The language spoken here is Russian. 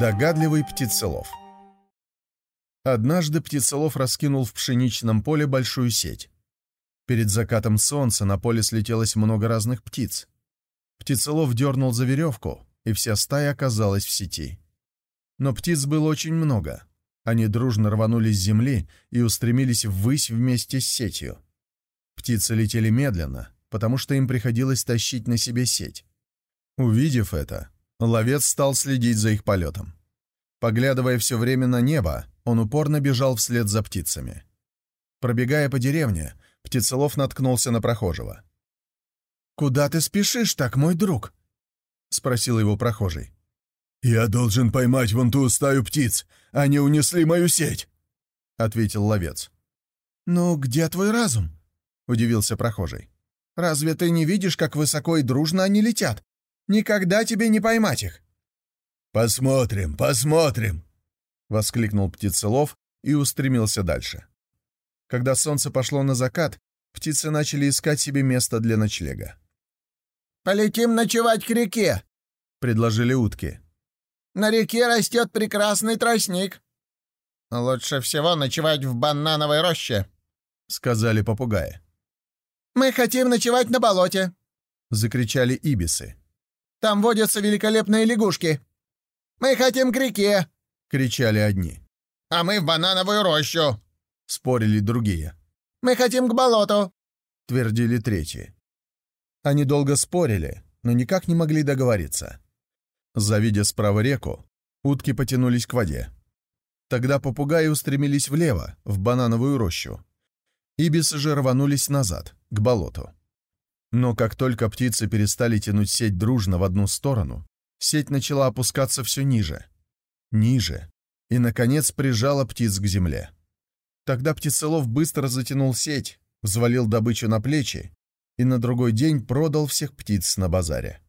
Догадливый птицелов Однажды птицелов раскинул в пшеничном поле большую сеть. Перед закатом солнца на поле слетелось много разных птиц. Птицелов дернул за веревку, и вся стая оказалась в сети. Но птиц было очень много. Они дружно рванули с земли и устремились ввысь вместе с сетью. Птицы летели медленно, потому что им приходилось тащить на себе сеть. Увидев это, Ловец стал следить за их полетом. Поглядывая все время на небо, он упорно бежал вслед за птицами. Пробегая по деревне, Птицелов наткнулся на прохожего. «Куда ты спешишь так, мой друг?» — спросил его прохожий. «Я должен поймать вон ту стаю птиц. Они унесли мою сеть», — ответил ловец. «Ну, где твой разум?» — удивился прохожий. «Разве ты не видишь, как высоко и дружно они летят? Никогда тебе не поймать их!» «Посмотрим, посмотрим!» — воскликнул птицелов и устремился дальше. Когда солнце пошло на закат, птицы начали искать себе место для ночлега. «Полетим ночевать к реке!» — предложили утки. «На реке растет прекрасный тростник!» «Лучше всего ночевать в банановой роще!» — сказали попугаи. «Мы хотим ночевать на болоте!» — закричали ибисы. Там водятся великолепные лягушки. Мы хотим к реке!» — кричали одни. «А мы в банановую рощу!» — спорили другие. «Мы хотим к болоту!» — твердили третьи. Они долго спорили, но никак не могли договориться. Завидя справа реку, утки потянулись к воде. Тогда попугаи устремились влево, в банановую рощу. Ибисы же рванулись назад, к болоту. Но как только птицы перестали тянуть сеть дружно в одну сторону, сеть начала опускаться все ниже, ниже, и, наконец, прижала птиц к земле. Тогда птицелов быстро затянул сеть, взвалил добычу на плечи и на другой день продал всех птиц на базаре.